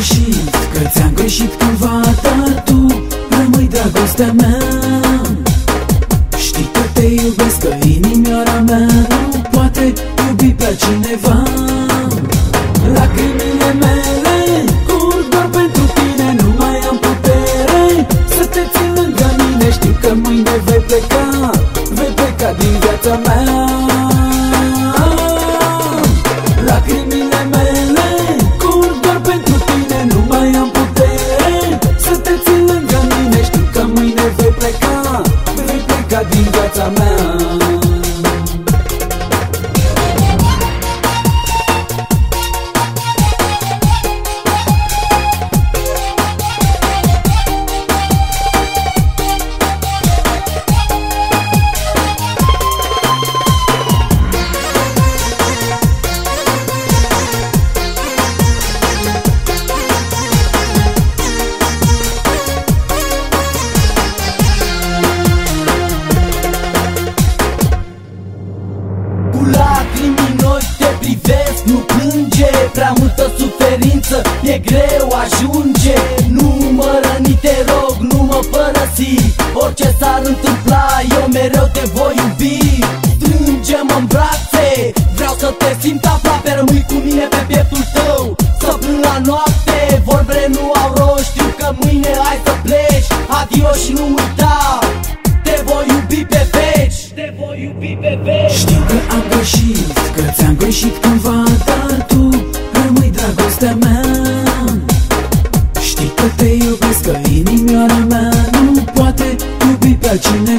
greșit Că ți-am greșit cândva Dar tu rămâi dragostea mea. Știi că te iubesc, că inimioara mea Nu poate iubi pe cineva. Lacrimile mele curg doar pentru tine Nu mai am putere. Să te țin lângă mine Știu că mâine vei pleca Vei pleca din viața mea Vei pleca din viața mea multă suferință, e greu ajunge. Nu mă răni, te rog, nu mă părăsi. Orice s-ar întâmpla, eu mereu te voi iubi. Strângem în brațe, vreau să te simt aproape. Rămâi cu mine pe pieptul tău, să plâng la noapte. Vorbele nu au rost, știu că mâine ai să pleci. Adio și nu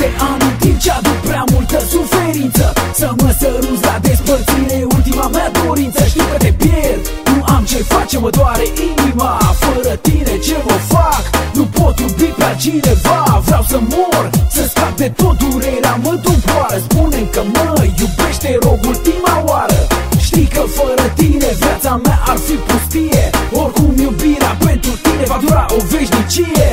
Prea multe amintiri ce aduc prea multă suferință. Să mă săruți la despărțire, ultima mea dorință. Știu că te pierd, nu am ce face, mă doare inima. Fără tine ce mă fac, nu pot iubi pe altcineva Vreau să mor, să scap de tot durerea, mă doboară spune că mă iubește, rog ultima oară. Știi că fără tine viața mea ar fi pustie. Oricum iubirea pentru tine va dura o veșnicie